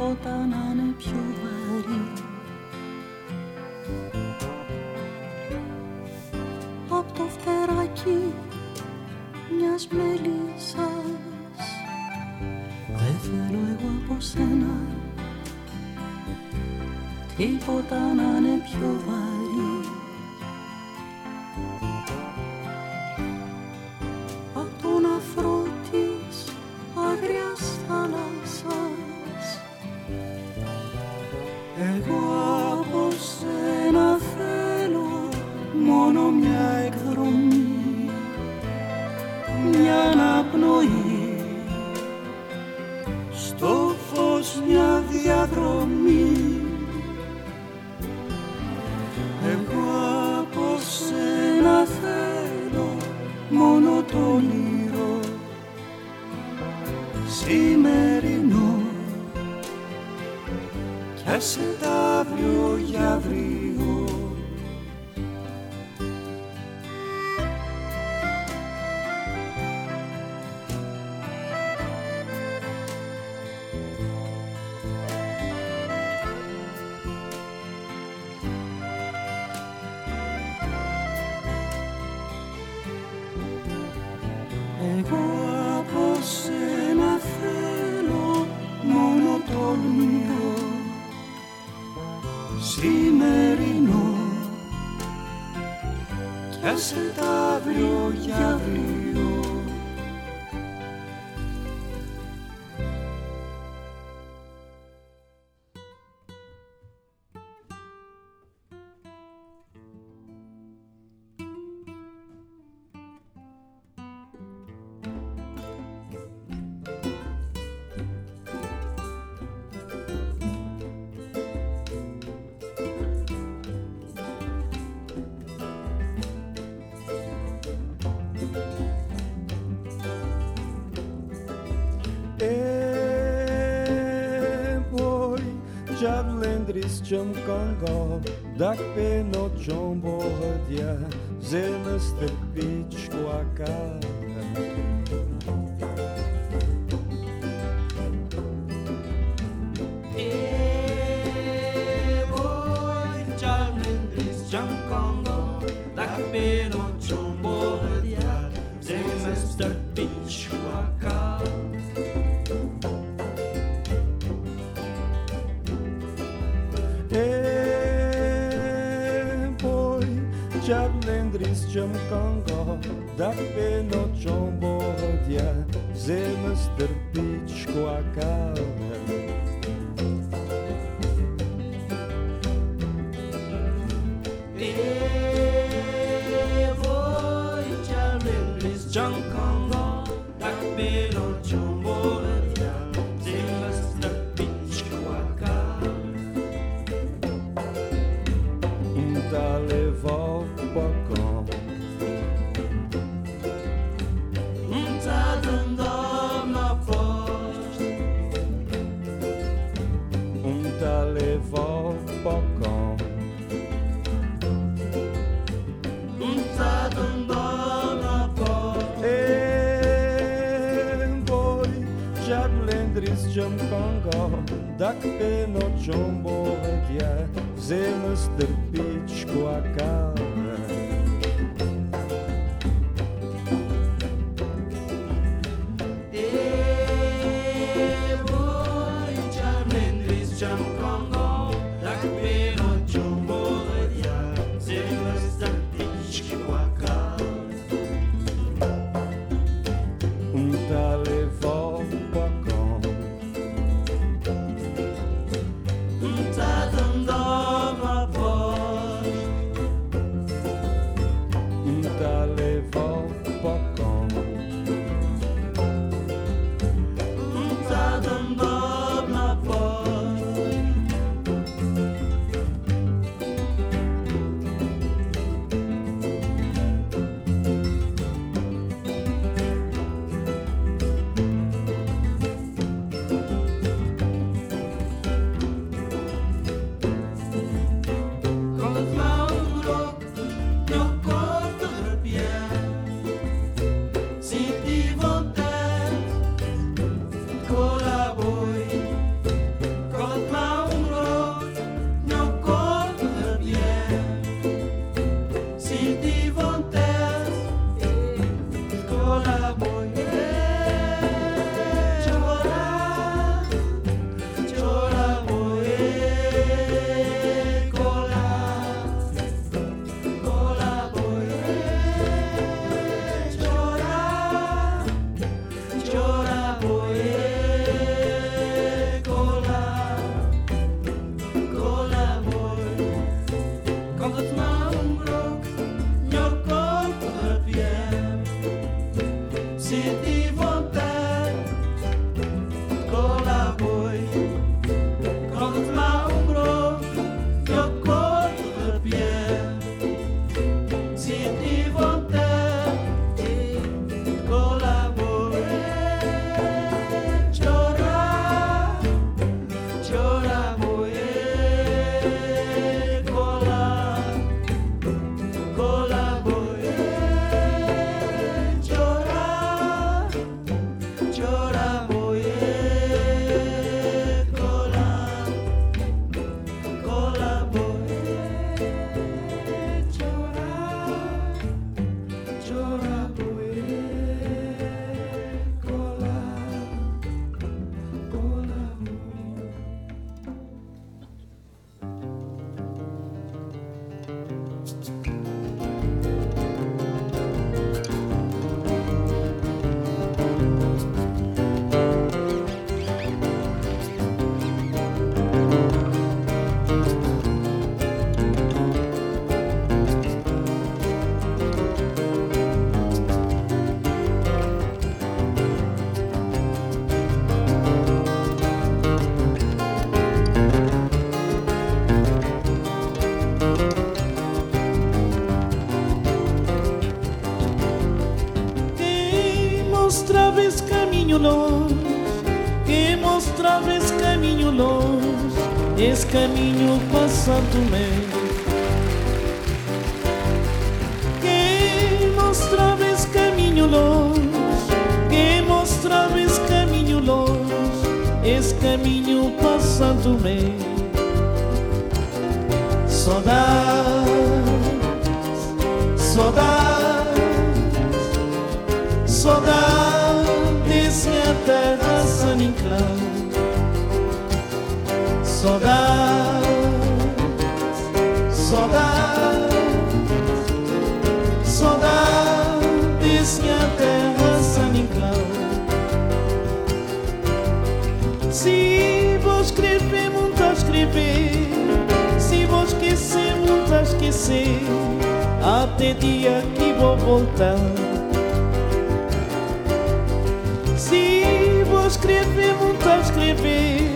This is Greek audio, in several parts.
Oh, the. 是的 dristjam kanga, dak pe nočom bohodja, zemeste Jamaican God that santo meu Que mostravas caminho longe Que mostravas caminho longe Esse caminho para santo meu Saudade, saudade Saudade Desce a terra sem Saudade terra San Inclão. Se vou escrever, muito escrever, se vou esquecer, muito esquecer, até dia que vou voltar. Se vou escrever, muito escrever.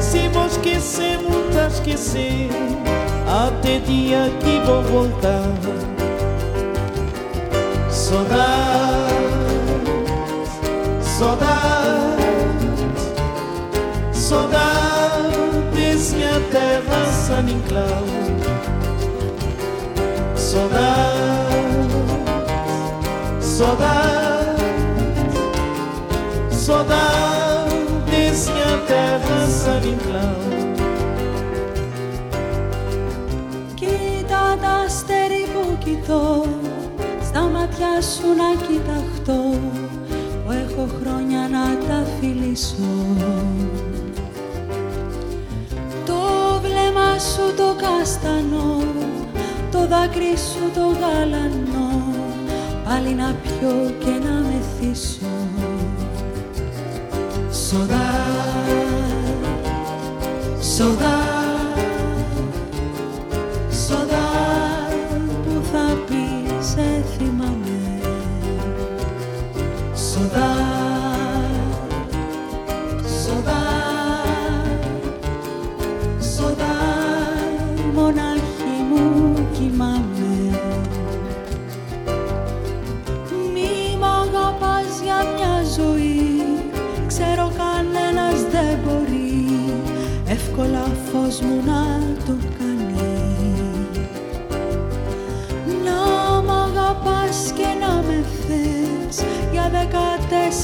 Se vou esquecer, muito esquecer. Até dia que vou voltar Saudade, saudade, saudades que a terra se inclau. Saudade, saudade, saudades que a terra se inclau. Que dadas terrible quitou μάτια σου να κοιταχτώ Που έχω χρόνια να τα φιλήσω. Το βλέμμα σου το καστανό Το δάκρυ σου το γαλανό Πάλι να πιω και να μεθύσω Saudade, saudade,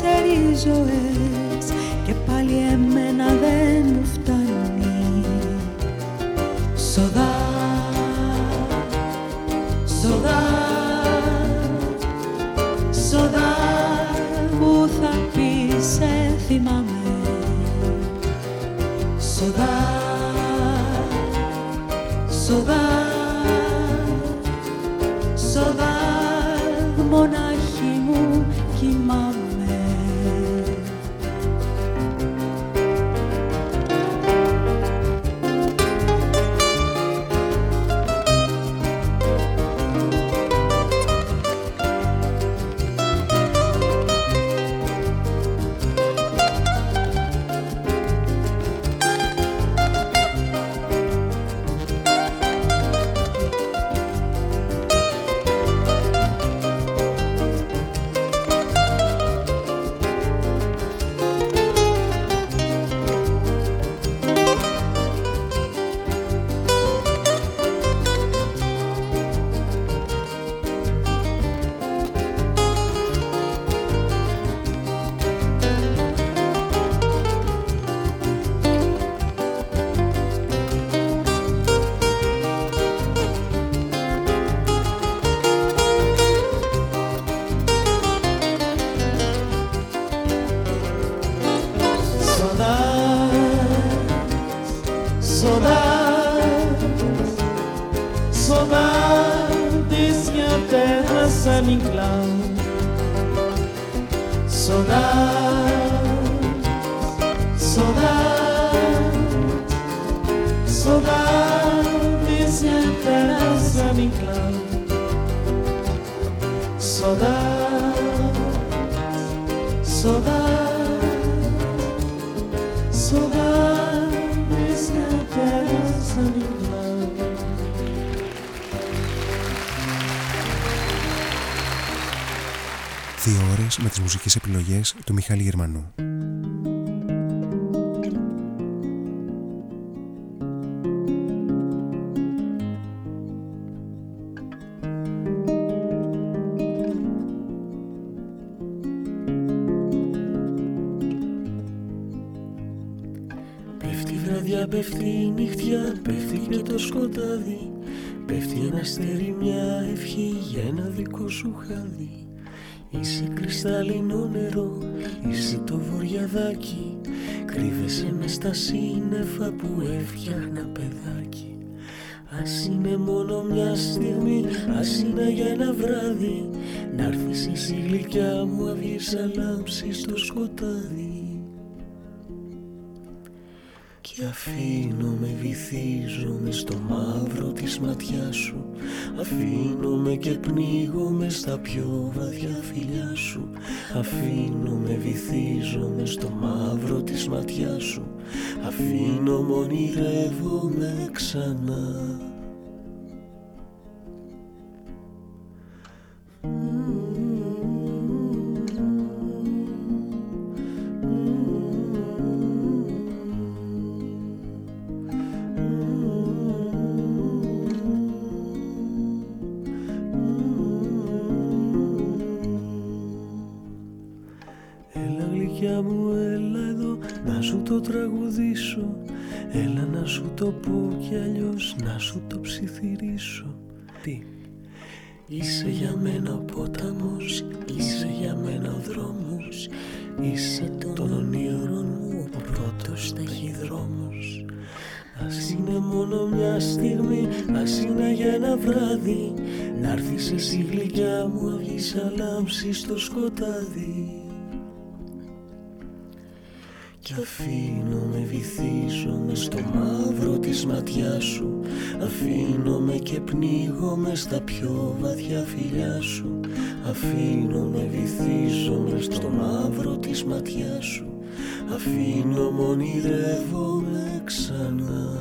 ser y yo Μιχάλη Γερμανού. Πέφτει η βραδιά, πέφτει το σκοτάδι Πέφτει ένα αστέρι, μια ευχή για ένα δικό σου χάδι σε κρυσταλλινό νερό είσαι το βοριαδάκι Κρύβεσαι μες στα σύννεφα που έφτιαχνα παιδάκι. Ας είναι μόνο μια στιγμή, ας είναι για ένα βράδυ. Να'ρθεις εσύ γλυκιά μου αυγής λάμψη στο σκοτάδι και αφήνω με βυθίζομαι στο μαύρο της ματιάς σου. Αφήνω με και πνίγομαι στα πιο βαθιά φιλιά σου. Αφήνω με βυθίζομαι στο μαύρο της ματιάς σου. Αφήνω μονηρεύομαι ξανά Είσαι για μένα ο πόταμος, είσαι για μένα ο δρόμος Είσαι των ονείρων μου ο πρώτος ταχυδρόμος. Ας είναι μόνο μια στιγμή, ας είναι για ένα βράδυ Να'ρθεις εσύ γλυκιά μου αυγής λάμψη στο σκοτάδι κι αφήνω με βυθίζομαι στο μαύρο της ματιάς σου. Αφήνω με και πνίγομαι στα πιο βαθιά φιλιά σου. Αφήνω με βυθίζομαι στο μαύρο της ματιάς σου. Αφήνω μονηρεύομαι ξανά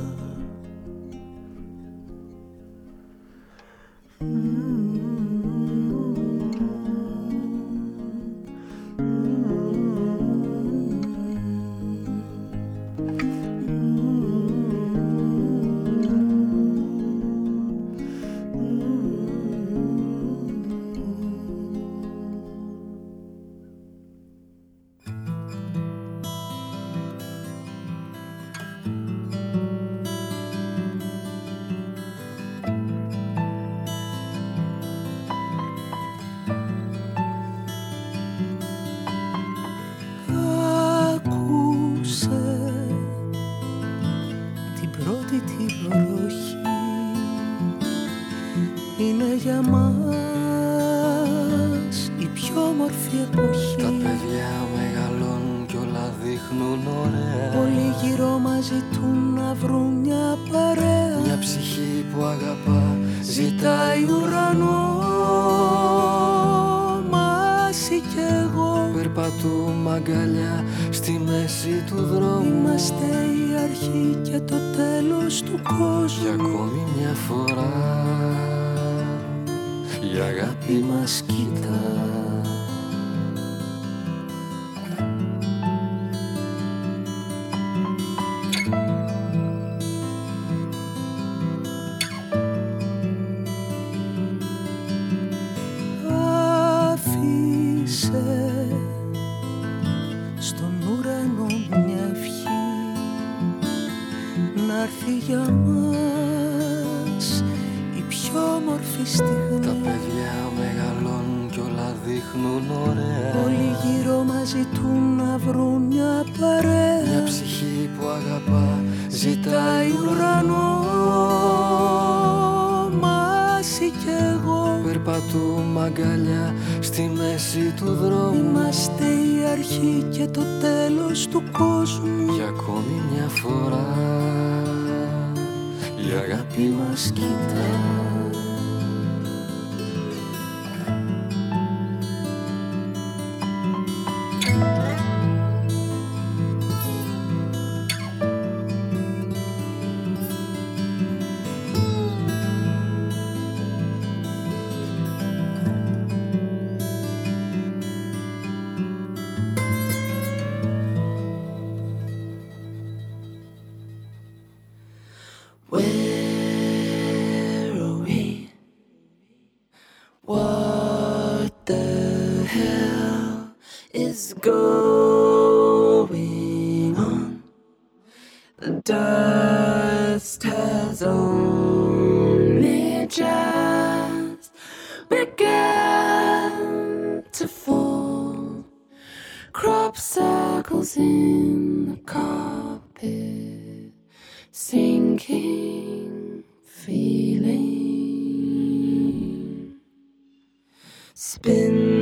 Spin.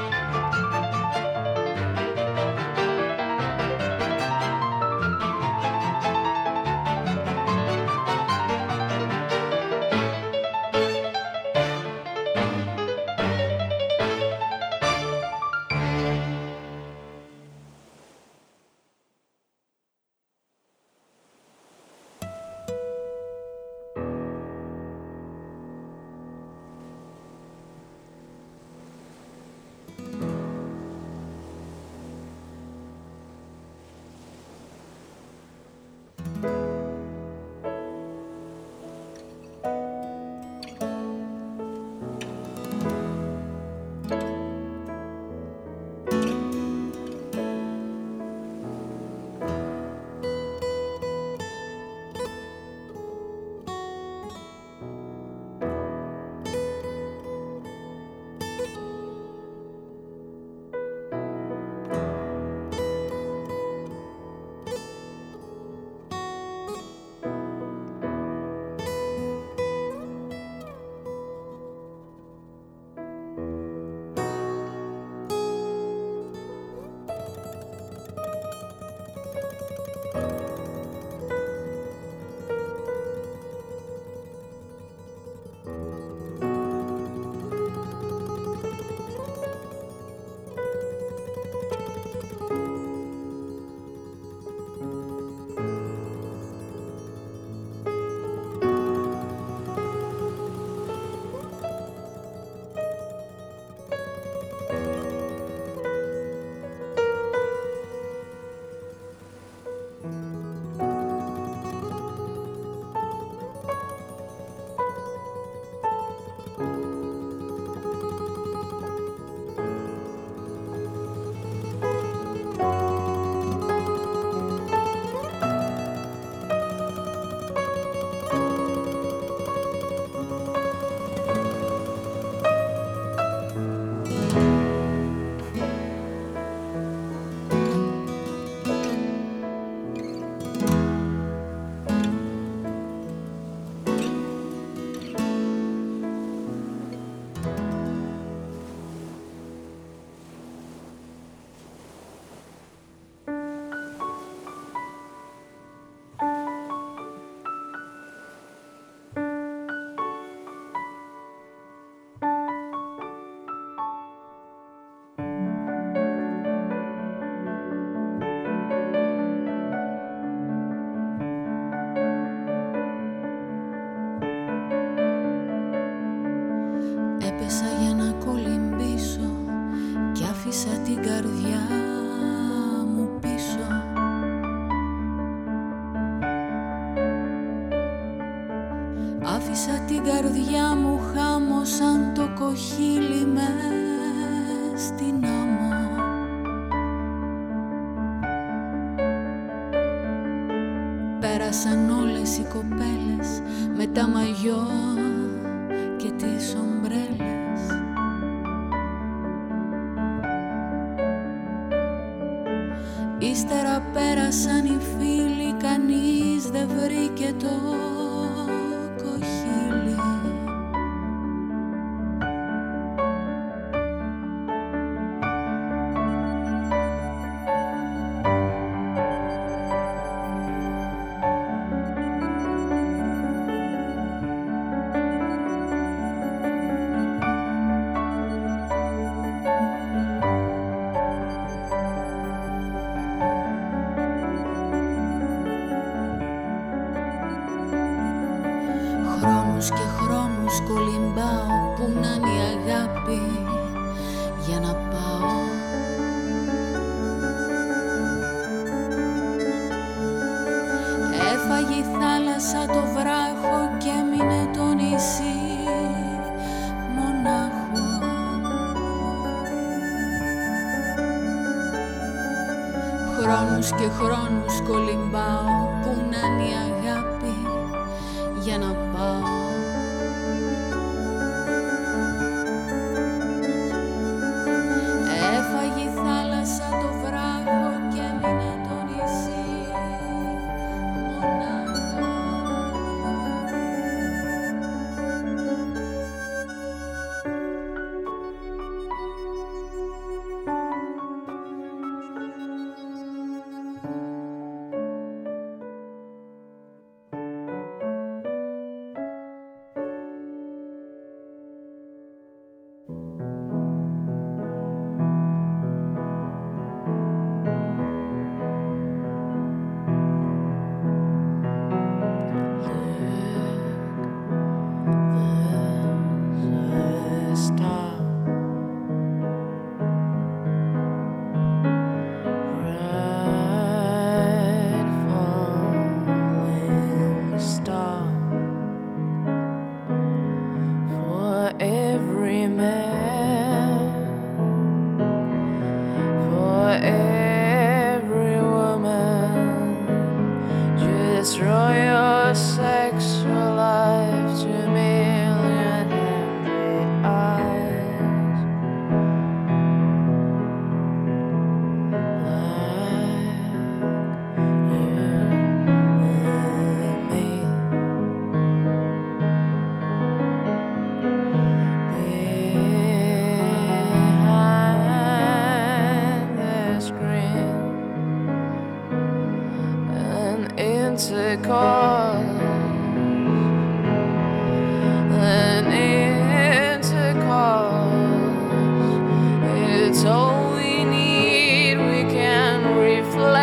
Στην καρδιά μου χάμωσαν το κοχύλι με στην άμμο. Πέρασαν όλες οι κοπέλες με τα μαγιό και τις ομπρέλες. Ύστερα πέρασαν οι φίλοι, κανείς δεν βρήκε το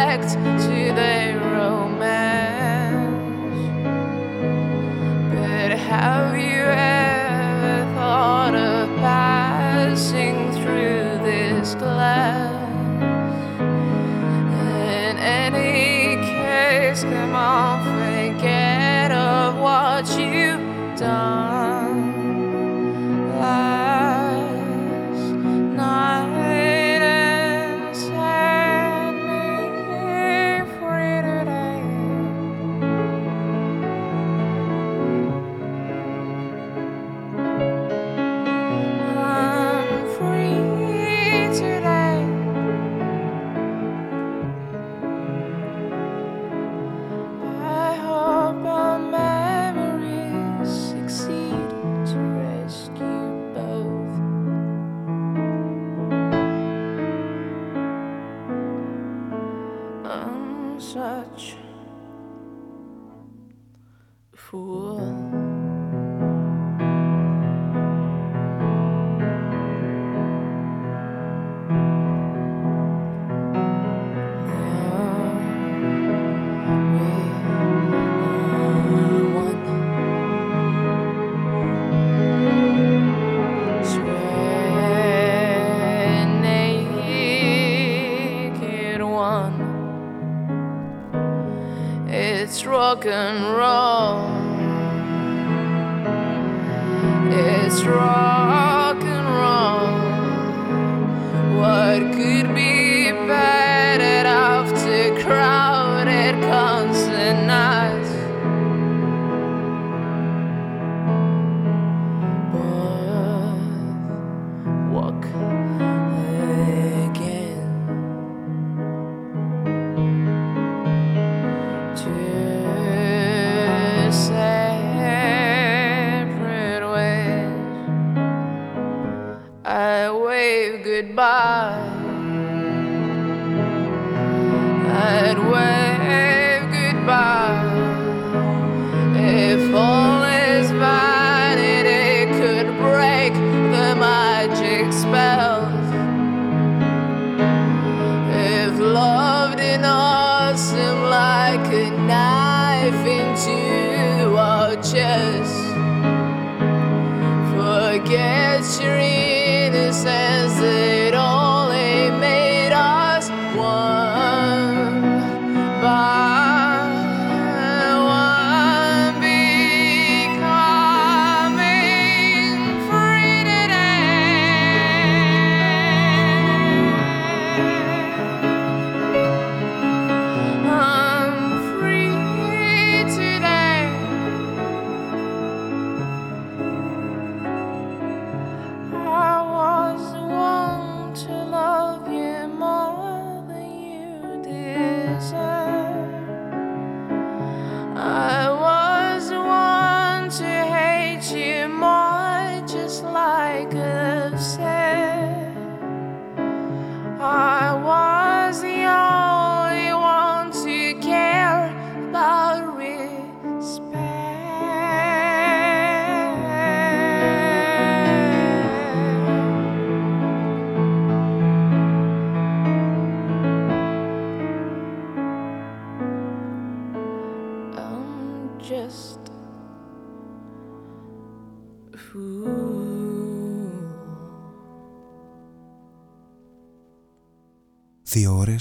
respect.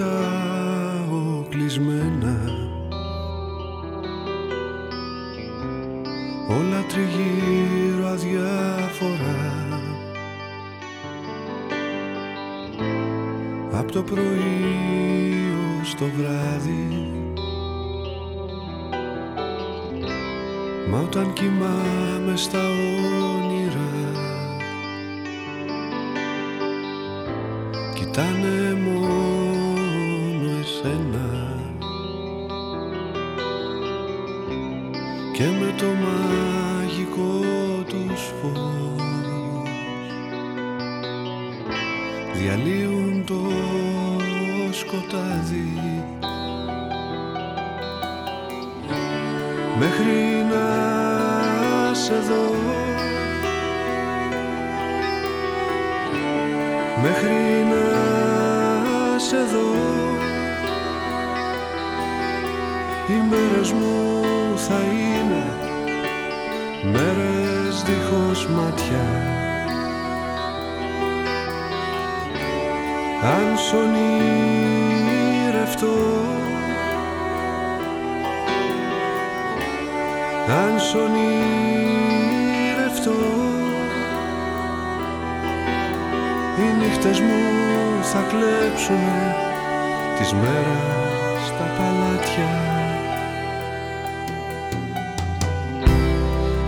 Αν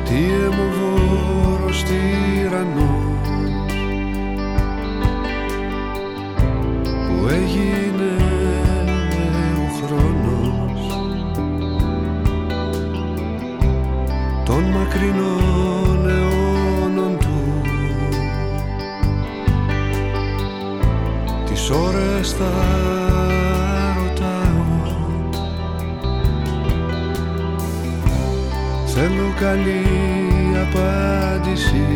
Τι αιμοβόρος τυραννός Που έγινε ο χρόνος. Των μακρινών αιώνων του τις ώρες θα θέλω καλή απάντηση.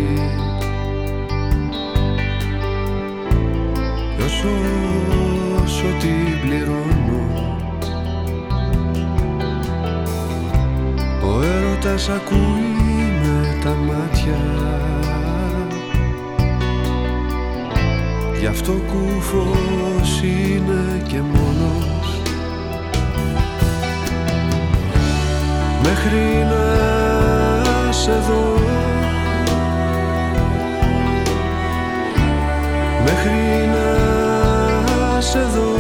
Κι όσο, όσο την πληρώνω. Ο έρωτας ακούει με τα μάτια. Γι' αυτό κούφος είναι και μόνος Μέχρι να σε δω Μέχρι να σε δω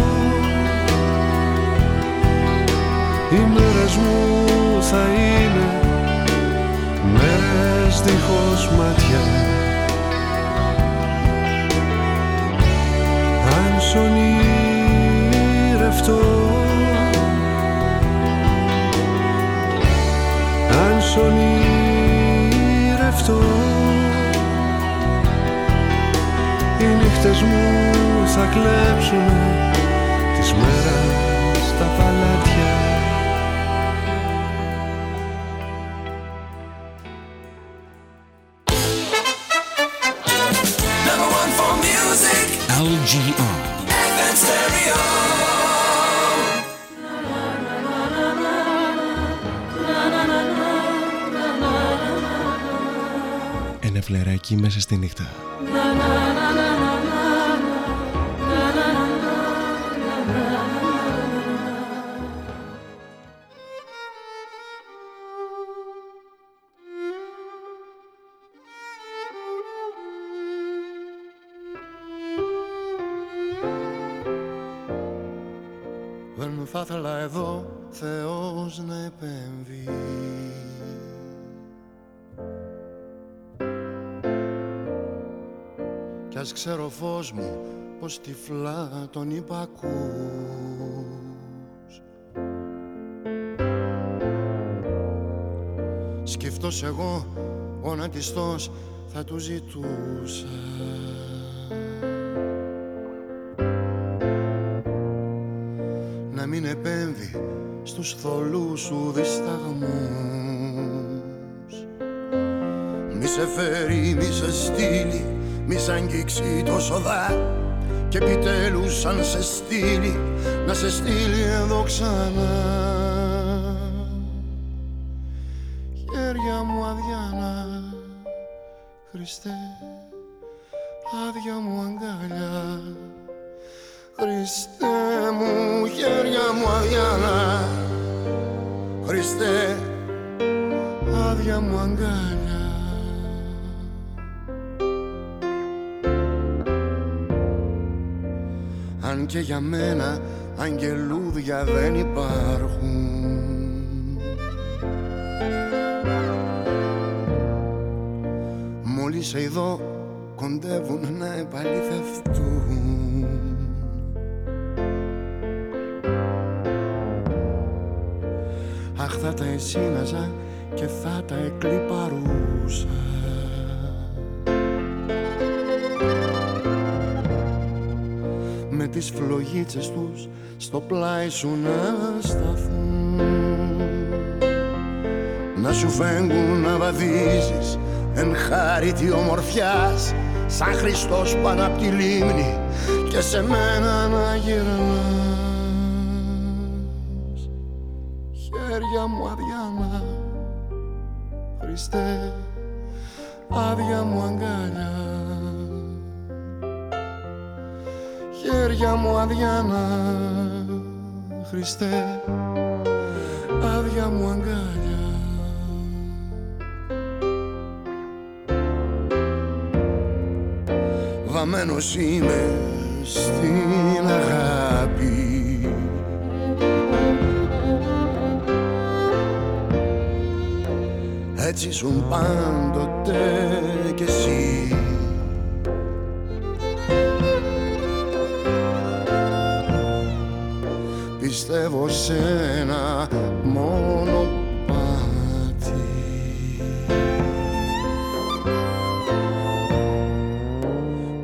Οι μέρες μου θα είναι μέρες δίχως μάτια Αν σ' ονειρευτώ σ' ονειρευτώ. Οι νύχτες μου θα κλέψουν Ένα φλεράκι μέσα στη νύχτα. Δεν θα ήθελα εδώ Θεός να επέμβει ας ξέρω φως μου πως τυφλά τον υπακούς Σκεφτός εγώ γονατιστός θα του ζητούσα. Να μην επέμβει στους θολούς σου δισταγμούς. Μη σε φέρει, μη σε στείλει, μη σ' αγγίξει το σοδά και επιτέλους αν σε στείλει, να σε στείλει εδώ ξανά. Χέρια μου αδιάνα Χριστέ άδεια μου αγκαλιά Χριστέ μου χέρια μου αδιάνα Χριστέ άδεια μου αγκαλιά και για μένα αγγελούδια δεν υπάρχουν. Μόλις σε ειδώ κοντεύουν να επαληθευτούν. Αχ θα τα εσύναζα και θα τα εκλυπαρούσα τις φλογίτσες τους στο πλάι σου να σταθούν. Να σου φέγγουν να βαδίζεις εν χάρητη ομορφιάς σαν Χριστός πάνω απ' τη λίμνη και σε μένα να γυρνάς. Χέρια μου αδιάνα Χριστέ άδεια μου αγκάλια χέρια μου αδιάνα Χριστέ. Άδεια μου αγκάλια. Βαμμένος είμαι στην αγάπη. Έτσι ήσουν πάντοτε κι εσύ Πιστεύω σε ένα μόνο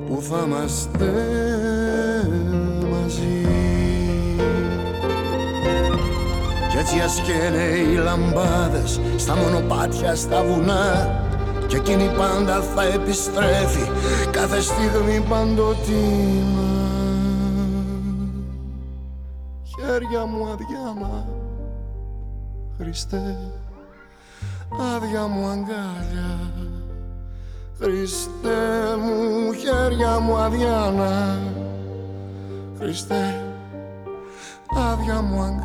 που θα είμαστε μαζί. Κι έτσι ας καίνε οι λαμπάδες στα μονοπάτια στα βουνά. Και εκείνη πάντα θα επιστρέφει κάθε στιγμή παντοτινά Χριστέ άδεια μου αγκάλια. Χριστέ μου χέρια μου αδιάνα. Χριστέ άδεια μου αγκάλια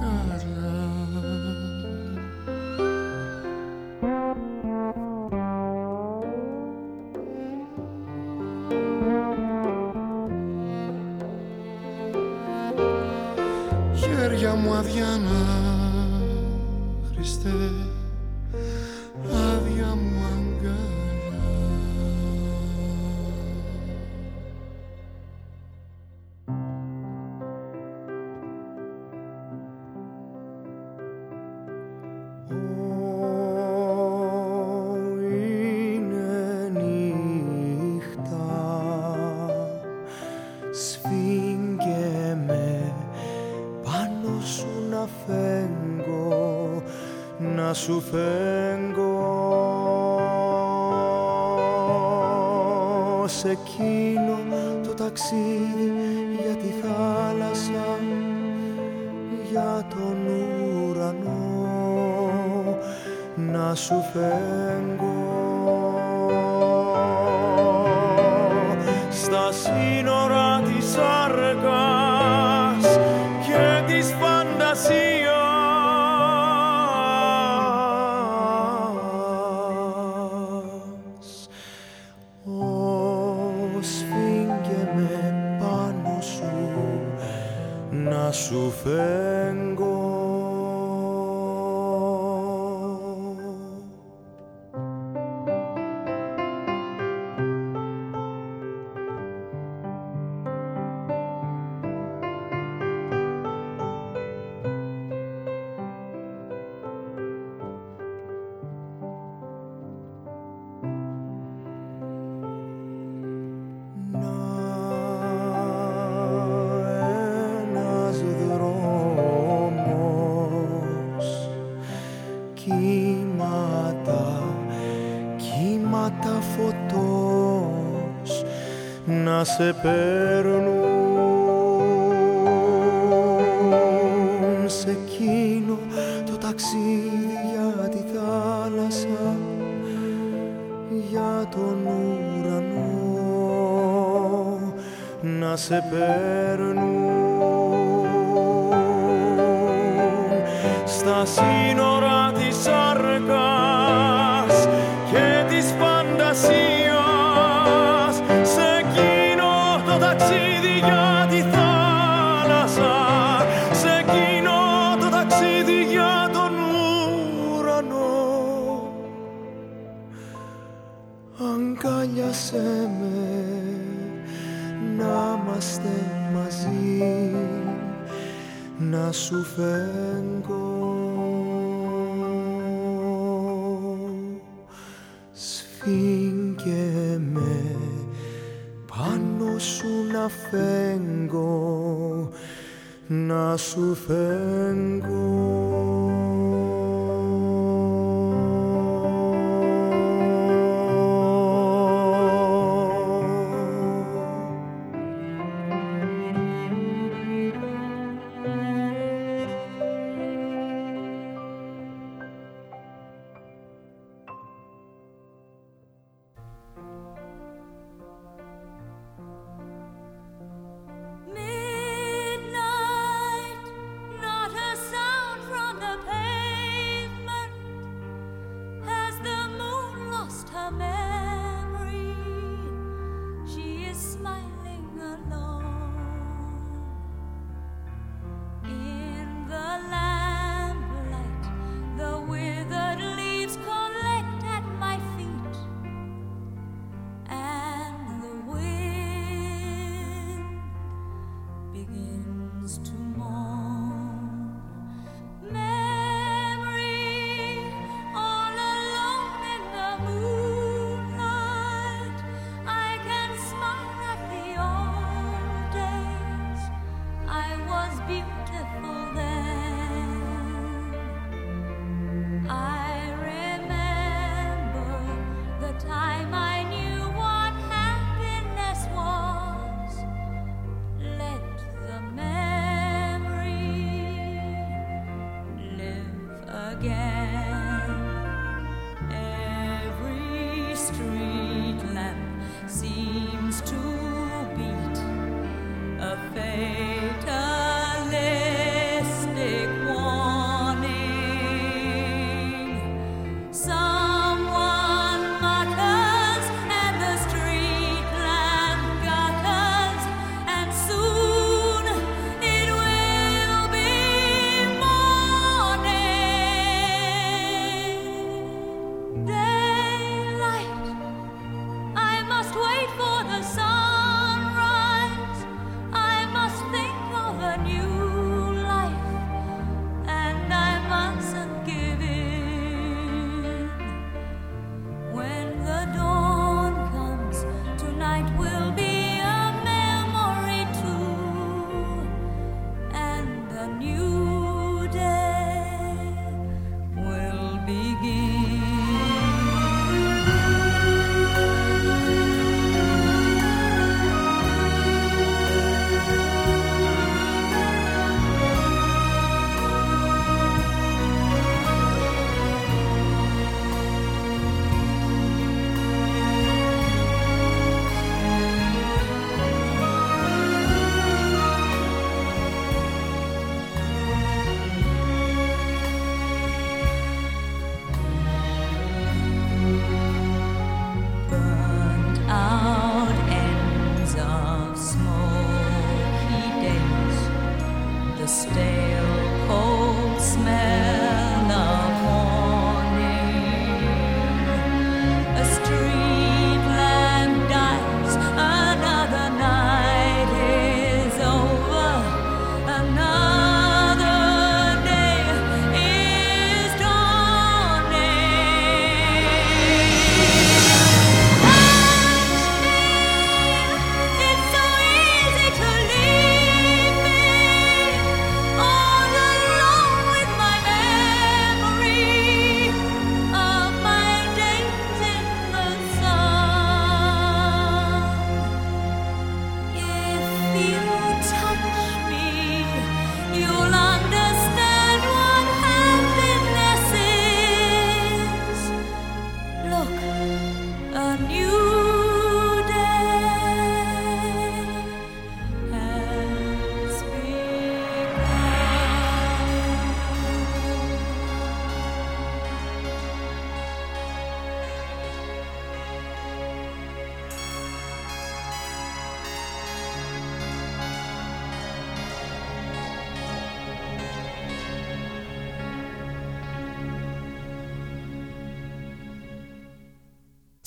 να σου φέγγω. Στα σύνορα της άργας και της φαντασίας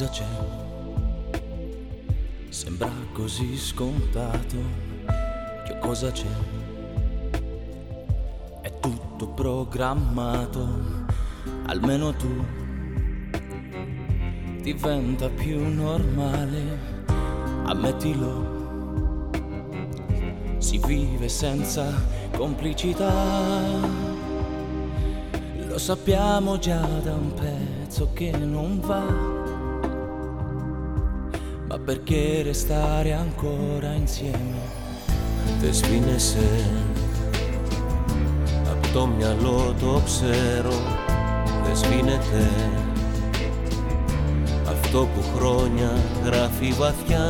Cosa c'è? Sembra così scontato. Che cosa c'è? È tutto programmato, almeno tu diventa più normale, ammettilo. Si vive senza complicità. Lo sappiamo già da un pezzo che non va perché restare ancora insieme. Δεν σβήνεσαι Απ' το μυαλό το ξέρω Δεν σβήνεται Αυτό που χρόνια γράφει βαθιά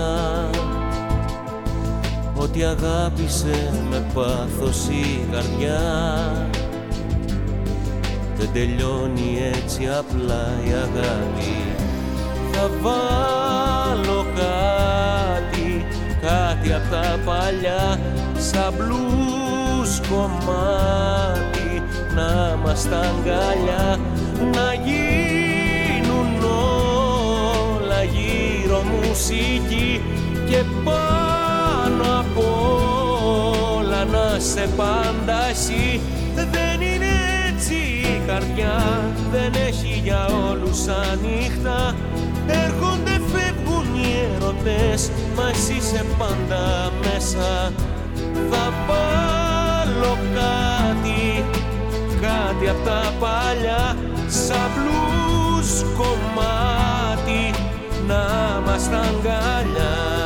Ότι αγάπησε με πάθος η καρδιά Δεν τελειώνει έτσι απλά η αγάπη Θα βάλω κάτι, κάτι απ' τα παλιά. Σαν μπλούς κομμάτι να μας τα αγκαλιά. Να γίνουν όλα γύρω μουσική Και πάνω απ' όλα να σε πάντα εσύ. Δεν είναι έτσι η καρδιά Δεν έχει για όλους ανοιχτά. Έρχονται φεύγουν οι ερωτές Μα εσύ είσαι πάντα μέσα. Θα βάλω κάτι Κάτι απ' τα παλιά Σαν μπλούς κομμάτι Να μας τα αγκαλιάς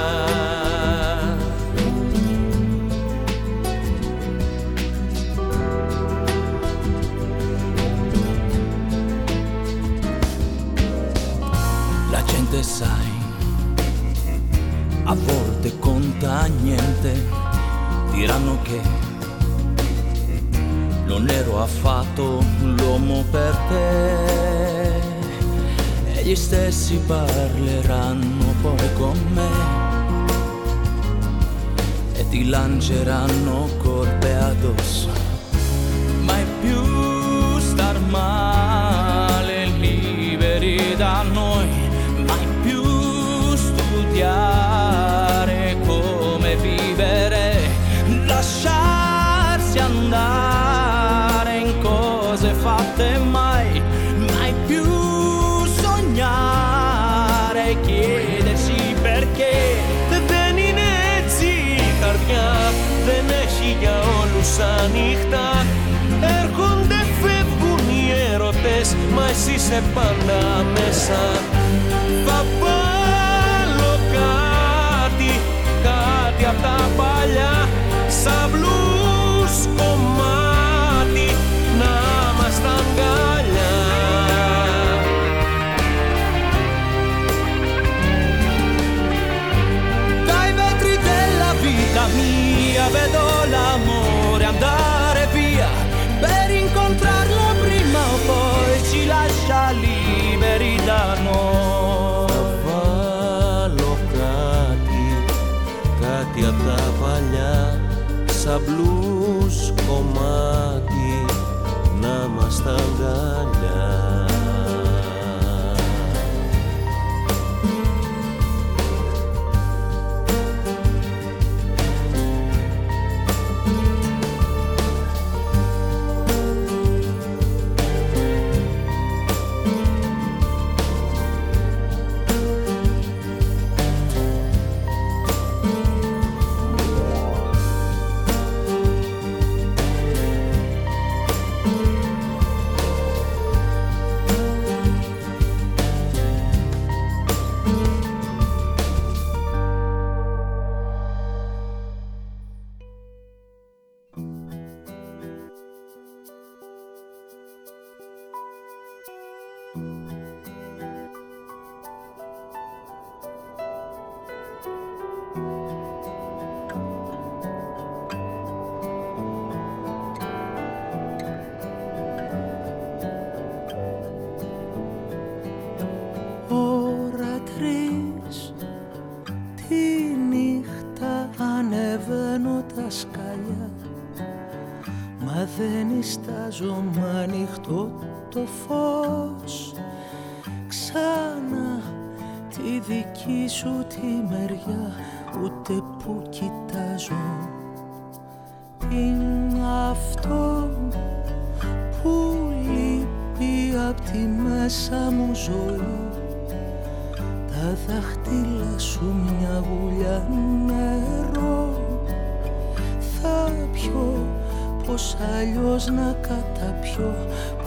volte conta niente, diranno che non ero affatto l'uomo per te. E gli stessi parleranno poi con me e ti lanceranno colpe addosso. Mai più star male Μα εσύ είσαι πάντα μέσα. Θα βάλω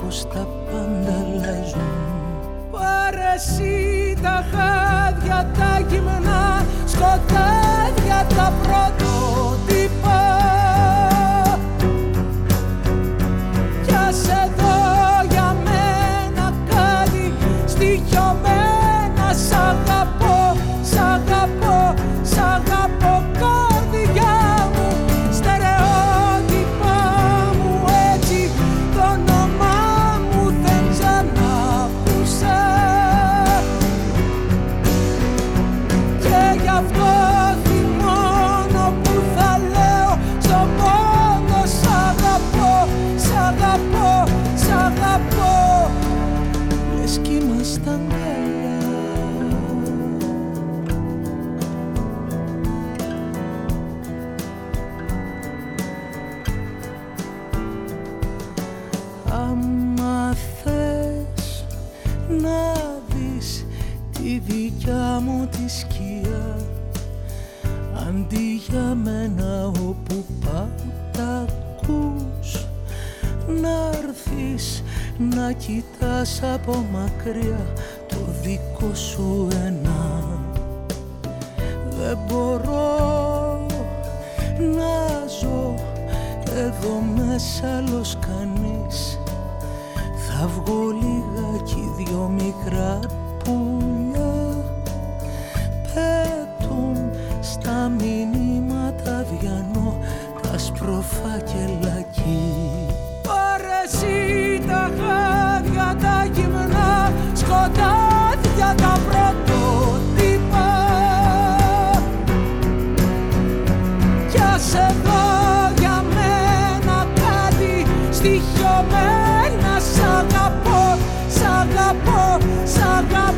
custa pão. σκιά. Αντί για μένα όπου πάω τα ακούς Να έρθεις να κοιτάς από μακριά το δικό σου ένα. Δεν μπορώ να ζω εδώ μέσα άλλος κανείς. Θα βγω λίγα και δυο μικρά που θέτουν στα μηνύματα διανό τα σπροφάκελακι. Πάρε εσύ τα χάδια τα γυμνά, σκοτάδια τα πρωτότυπα. Κι ας εδώ για μένα κάτι στοιχειωμένα. Σ' αγαπώ, σ' αγαπώ, σ' αγαπώ.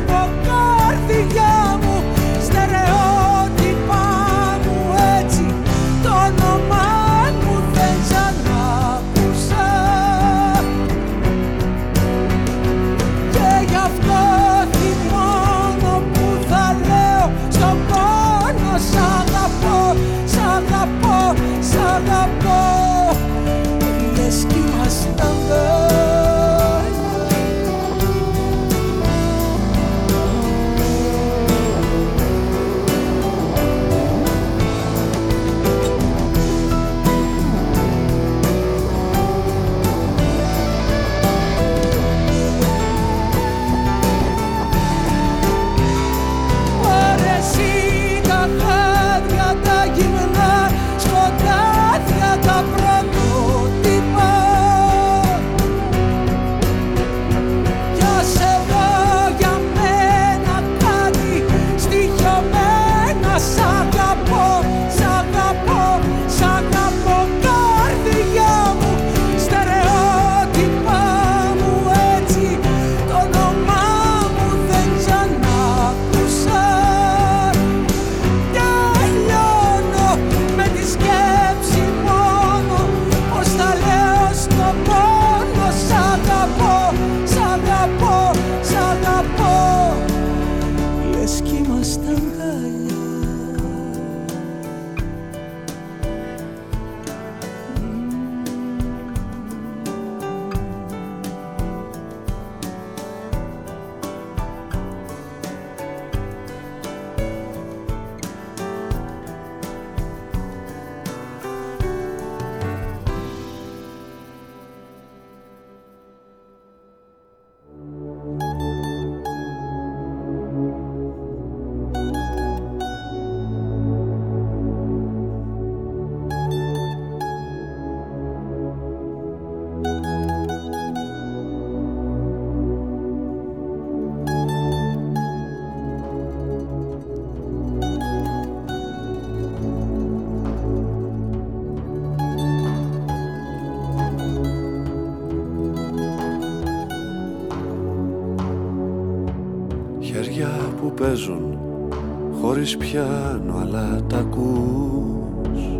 Χωρίς πιάνο αλλά τα ακούς.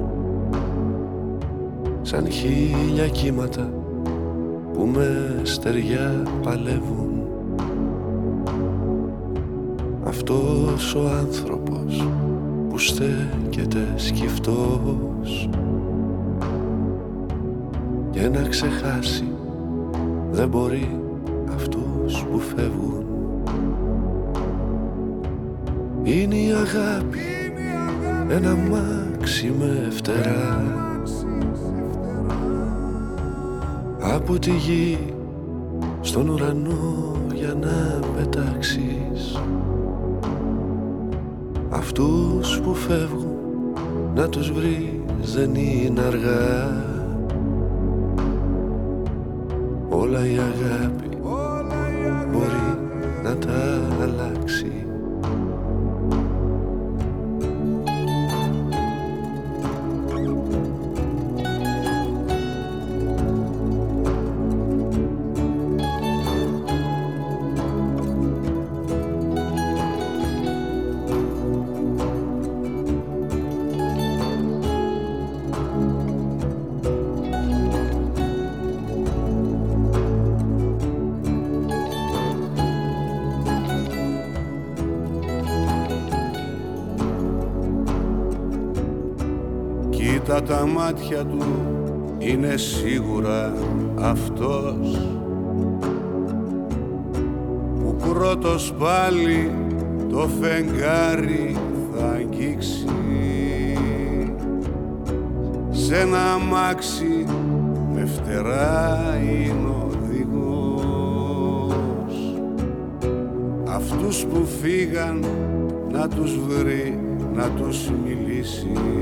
Σαν χίλια κύματα που με στεριά παλεύουν. Αυτός ο άνθρωπος που στέκεται σκυφτός. Και να ξεχάσει δεν μπορεί αυτούς που φεύγουν είναι η αγάπη ένα μάξι με φτερά. Από τη γη στον ουρανό για να πετάξεις. Αυτούς που φεύγουν να τους βρεις δεν είναι αργά. Όλα η αγάπη μάτια του είναι σίγουρα αυτός. Που πρώτος πάλι το φεγγάρι θα αγγίξει. Σε ένα αμάξι με φτερά είναι ο οδηγός. Αυτούς που φύγαν να τους βρει να τους μιλήσει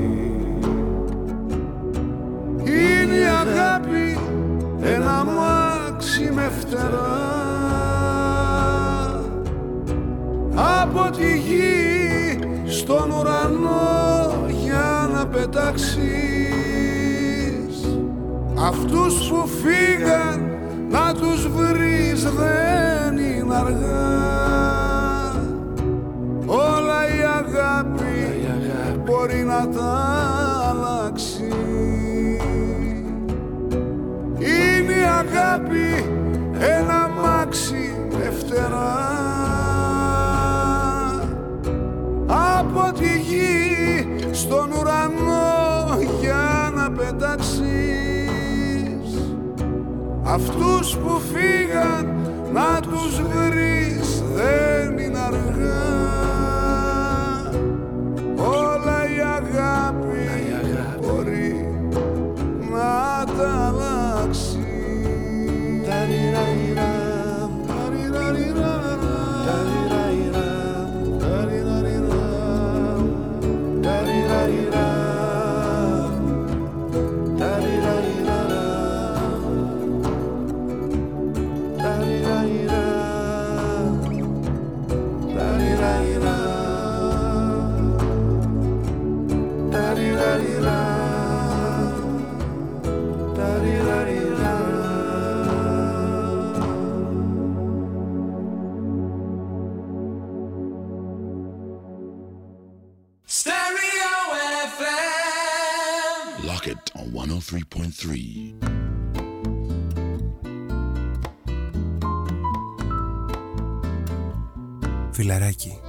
103.3. Φιλαράκι.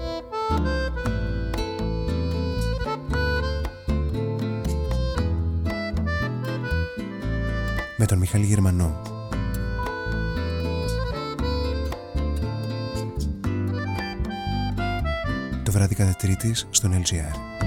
Με τον Μιχάλη Γερμανό. Το βράδυ κατά τρίτης στον LGR.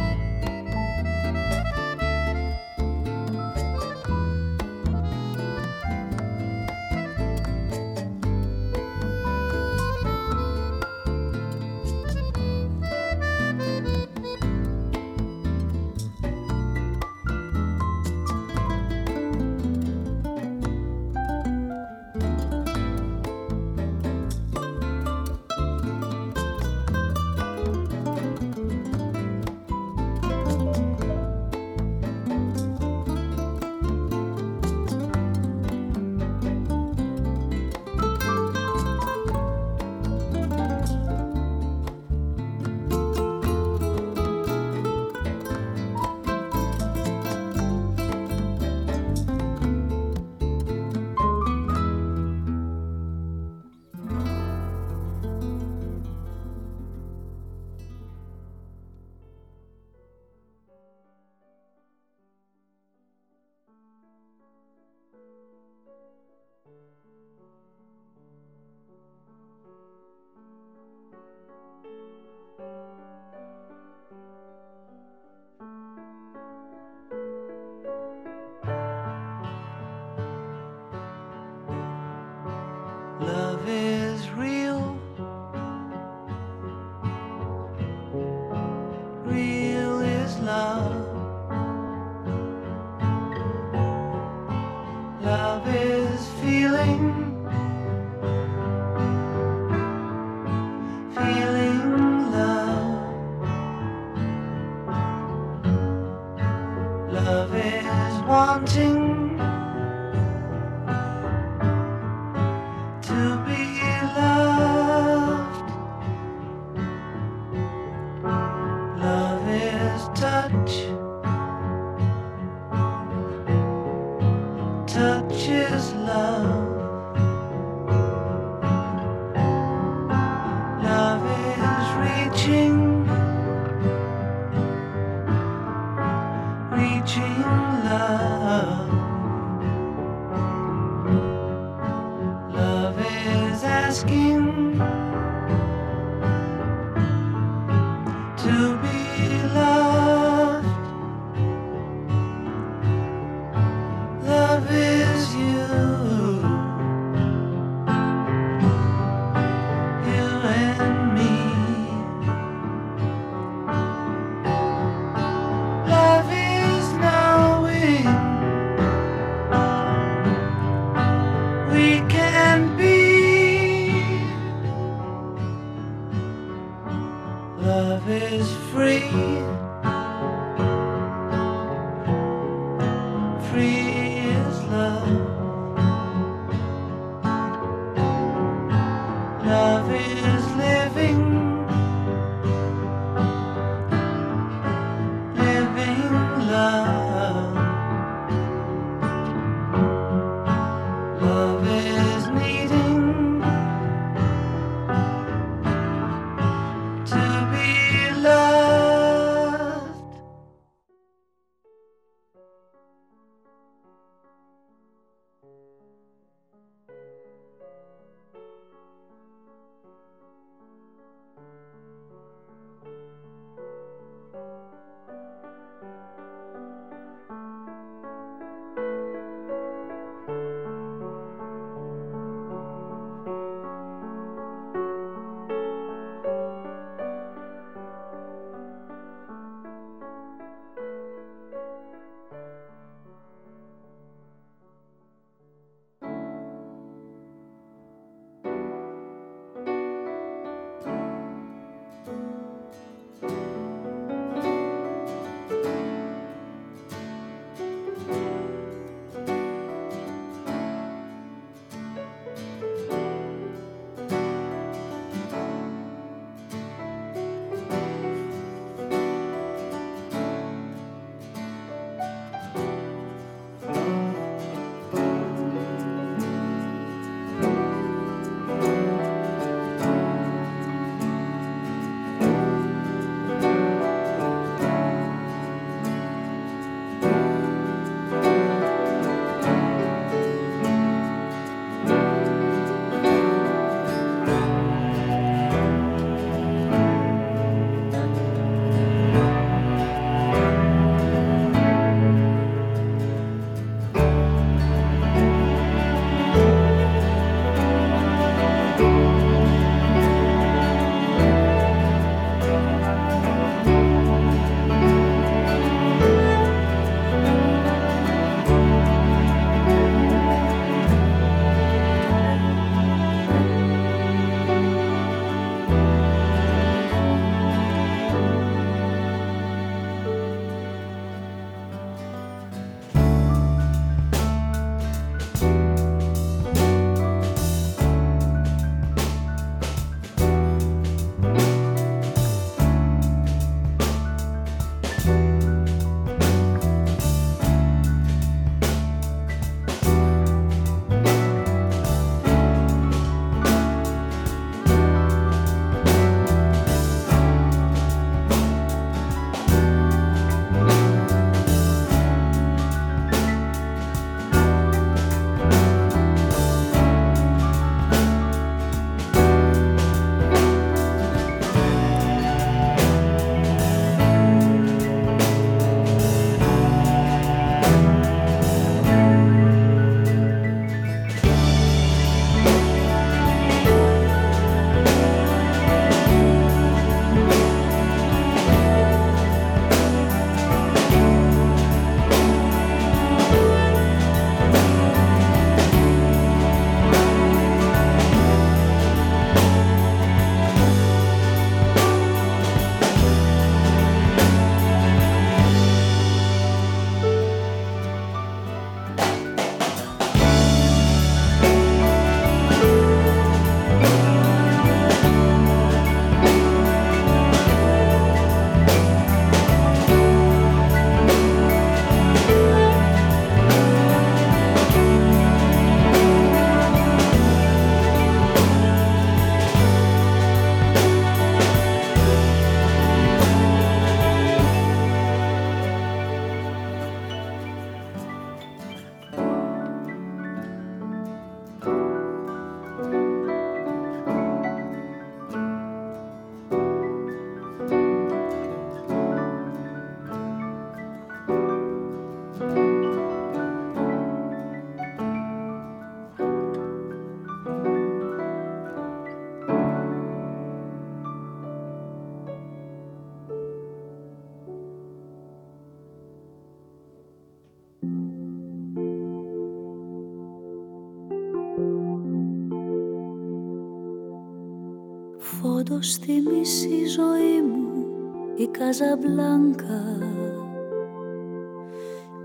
Καζαμπλάνκα.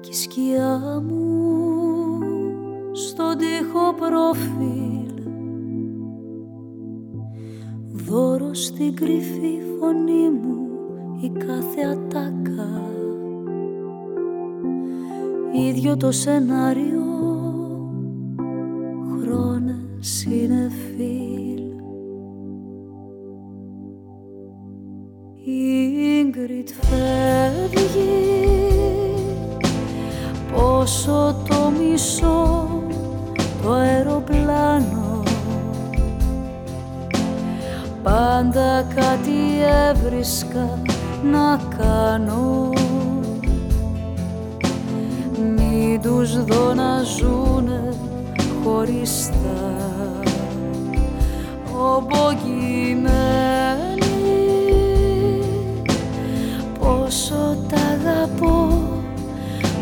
Και η σκιά μου στον τοίχο προφίλ. Δώρο στην κρυφή φωνή μου η κάθε ατάκα. Ίδιο το σενάριο χρόνες είναι φίλ το μισό το αεροπλάνο. Πάντα κάτι έβρισκα να κάνω. Μην τους δω να ζουνε χωριστά. Ομπογημένοι πόσο τα αγαπώ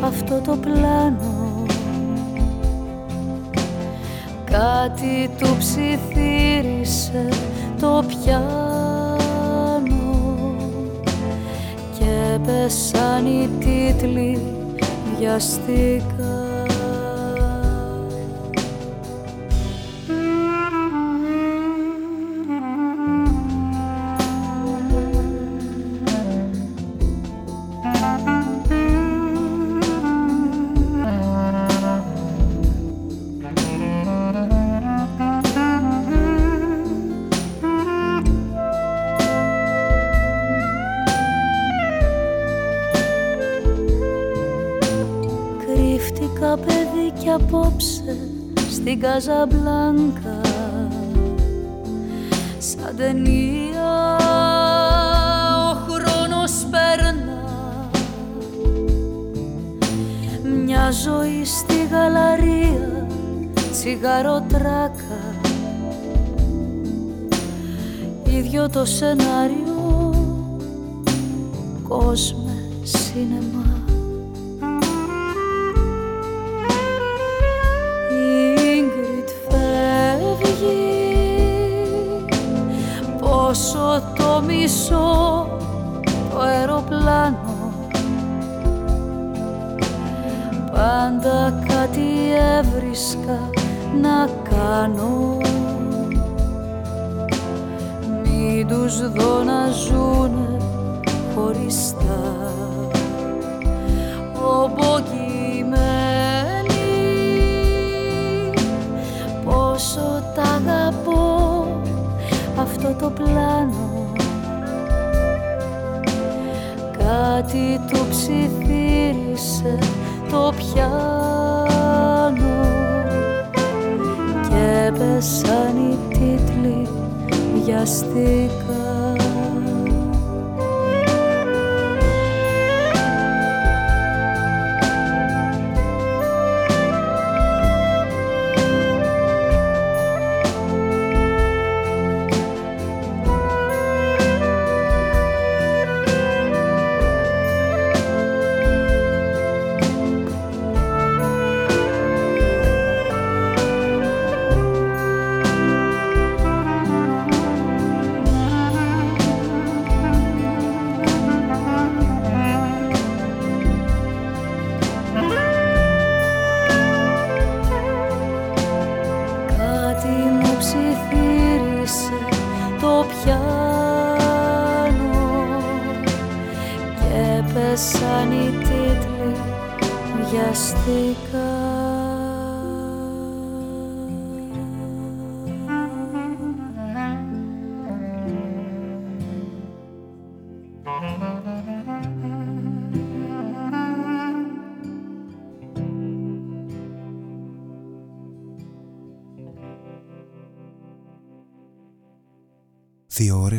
αυτό το πλάνο κάτι του ψιθύρισε το πιάνο και πέσαν οι τίτλοι βιαστικά απόψε στην Καζαμπλάνκα. Σαν ταινία ο χρόνος περνά. Μια ζωή στη γαλαρία τσιγαροτράκα Ίδιο το σενάριο κόσμε σινεμά το μισό το αεροπλάνο. Πάντα κάτι έβρισκα να κάνω. Μην τους δω να ζουνε χωριστά. Ομπογημένοι πόσο τα αγαπώ αυτό το πλάνο κάτι του ψιθύρισε το πιάνο. Και πέσαν οι τίτλοι βιαστικά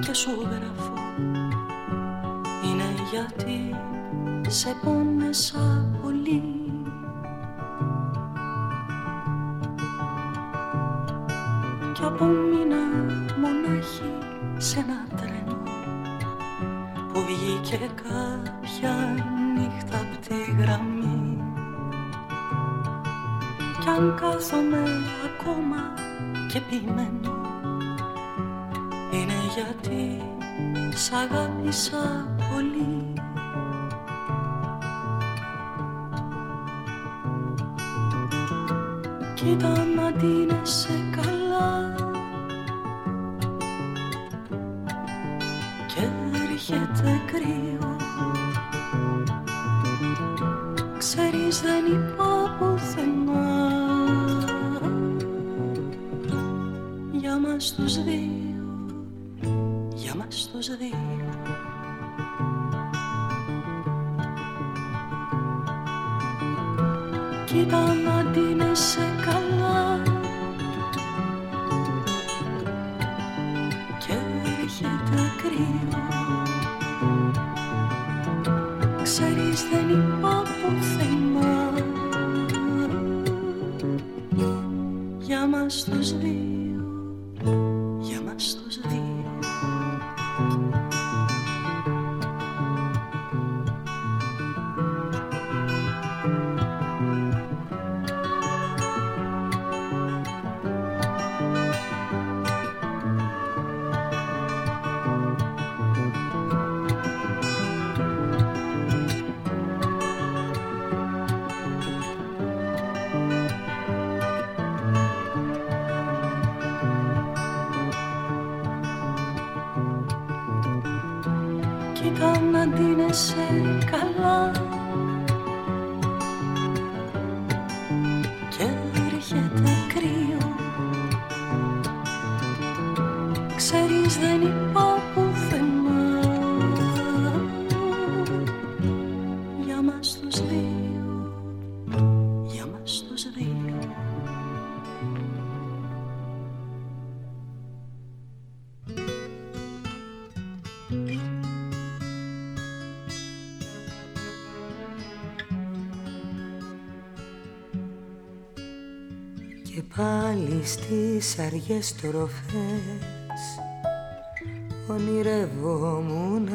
Και σου γράφω. Είναι γιατί σε πόνεσα πολύ. Κι απομείνα μονάχη σε ένα τρένο που βγήκε κάποια νύχτα απ' τη γραμμή. Κι αν κάθομαι ακόμα και ποιμένω είναι γιατί σ' αγάπησα πολύ. Κοίτα να ντύνεσαι στις αργές τροφές. Ονειρευόμουν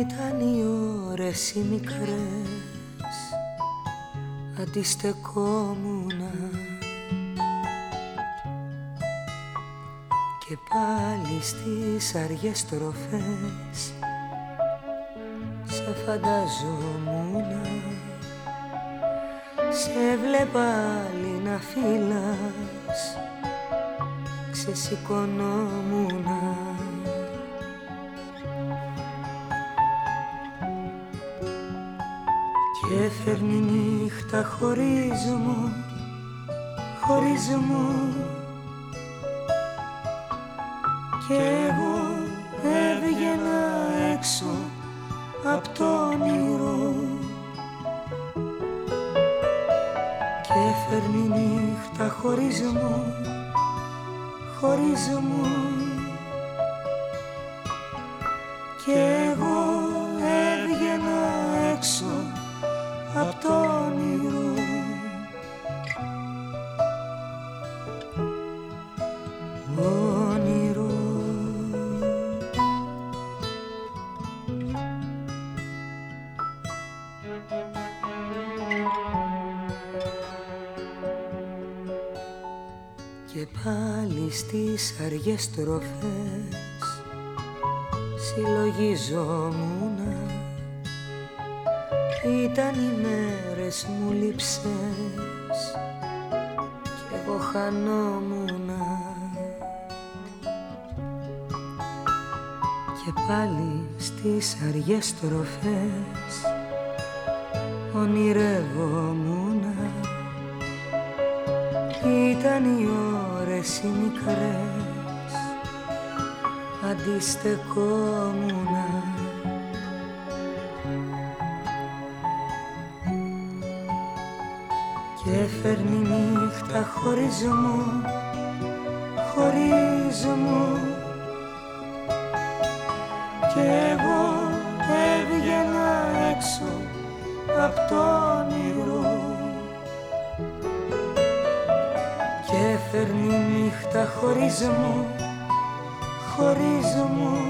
Ήταν οι ώρες οι μικρές. Αντιστεκόμουν Και πάλι στις αργές τροφές Ξεσηκωνόμουν Και έφερνει νύχτα χωρίς μου Χωρίς μου Κι εγώ έβγαινα έξω Απ' το όνειρο και έφερνει νύχτα χωρίς μου, χωρίς αργές τροφές συλλογιζόμουν Ήταν οι μέρες μου λείψες. Κι εγώ χανόμουν Και πάλι στις αργές τροφές ονειρεύομουν ήταν οι ώρες οι μικρές αντιστεκόμουνα. Και νύχτα η νύχτα χωρισμό, χωρισμό. Και εγώ έβγαινα έξω από το όνειρο και φερνεί νύχτα νύχτα χωρισμό, χωρίζομαι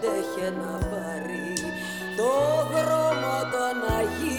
αντέχε να πάρει το δρόμο των Αγίων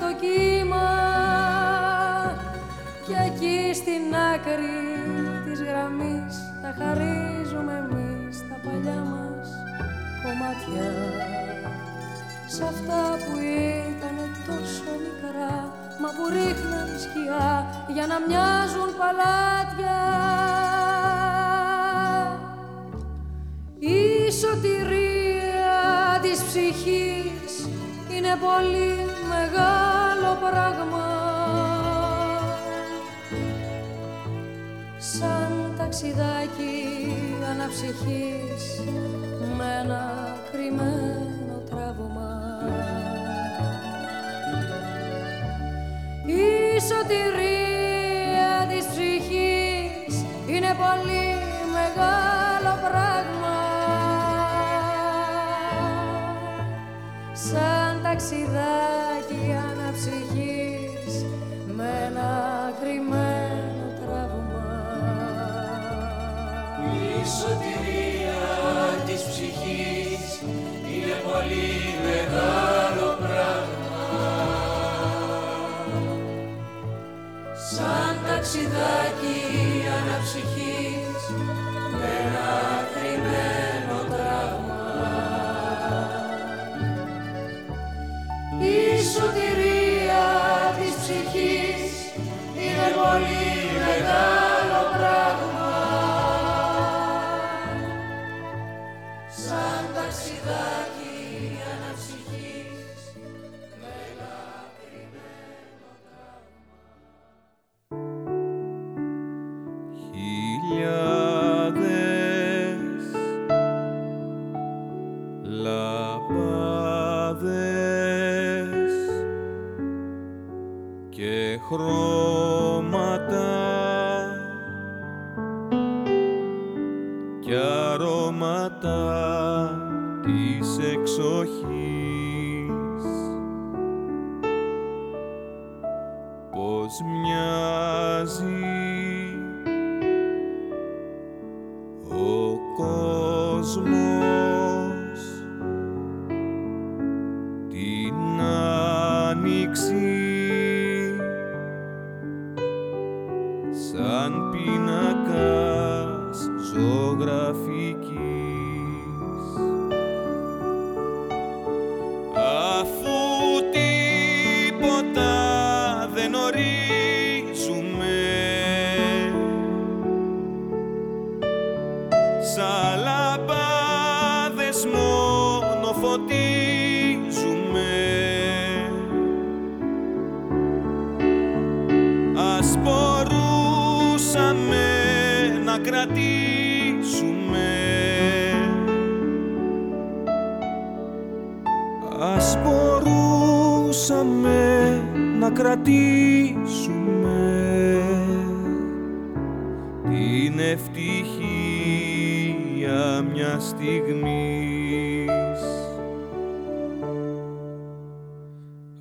το κύμα και εκεί στην άκρη της γραμμής τα χαρίζουμε εμείς τα παλιά μας κομμάτια. Σ' αυτά που ήταν τόσο μικρά μα που ρίχναν σκιά για να μοιάζουν παλάτια. Η σωτηρία της ψυχής είναι πολύ μεγάλη πράγμα. Σαν ταξιδάκι αναψυχής με ένα κρυμμένο τραύμα. Η σωτηρία της ψυχής είναι πολύ μεγάλο πράγμα. Σαν ταξιδάκι τραύμα. Η σωτηρία της ψυχής είναι πολύ μεγάλο πράγμα Σαν ταξιδάκι αναψυχής με ένα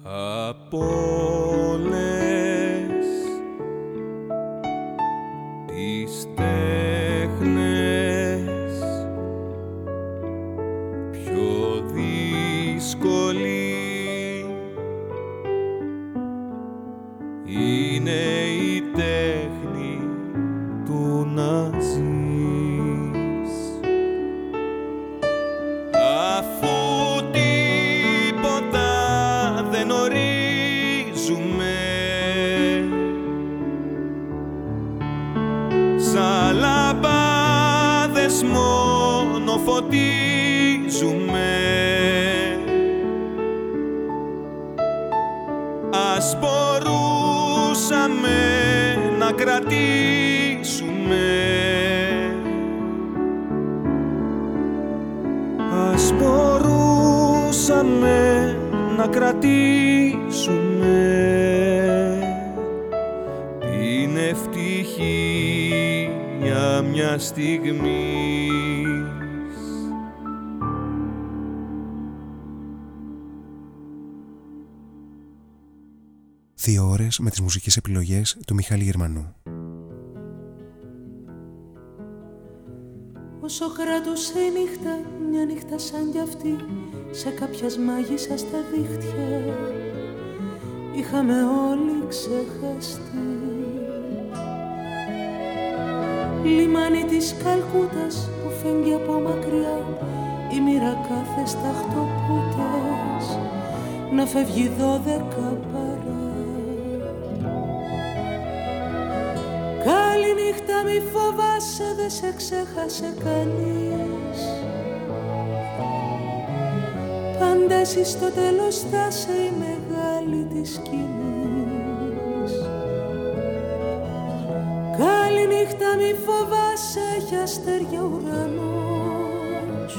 από του Μιχάλη Γερμανού. Όσο κράτουσε η νύχτα, μια νύχτα σαν κι αυτή Σε κάποιας μάγισσας στα δίχτυα Είχαμε όλοι ξεχαστεί Λιμάνι της Καλκούτας που φεύγει από μακριά Η μοίρα κάθε σταχτοπούτας Να φεύγει δώδεκα Καληνύχτα μη φοβάσαι δεν σε ξέχασε κανείς. Πάντα εσύ στο τέλος θα σε η μεγάλη της σκηνής. Καληνύχτα μη φοβάσαι έχει αστέρια ουρανός.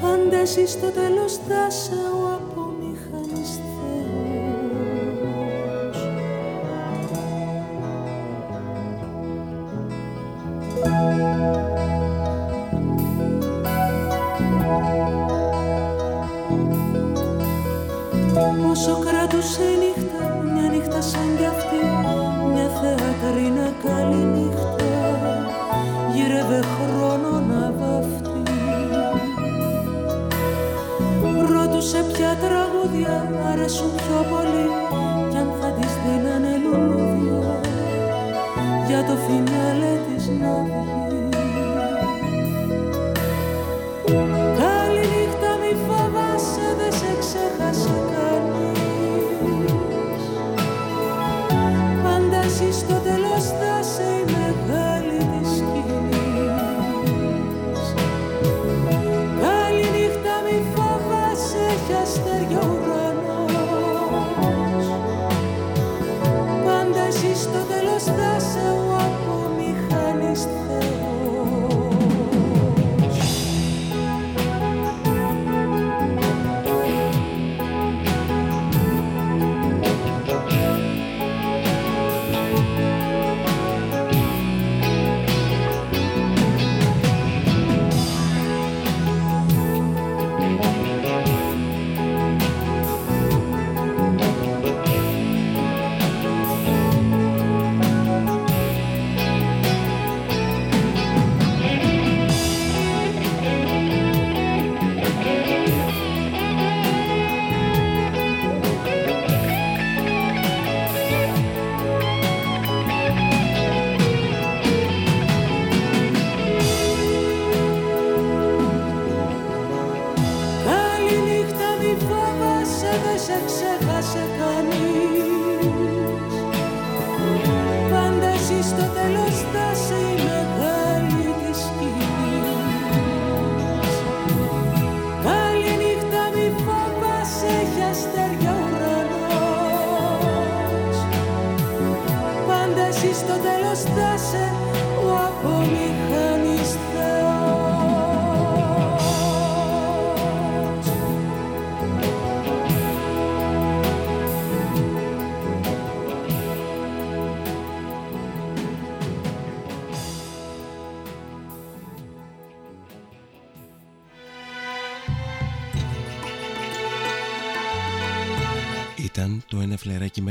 Πάντα εσύ στο τέλος θα σε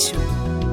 英。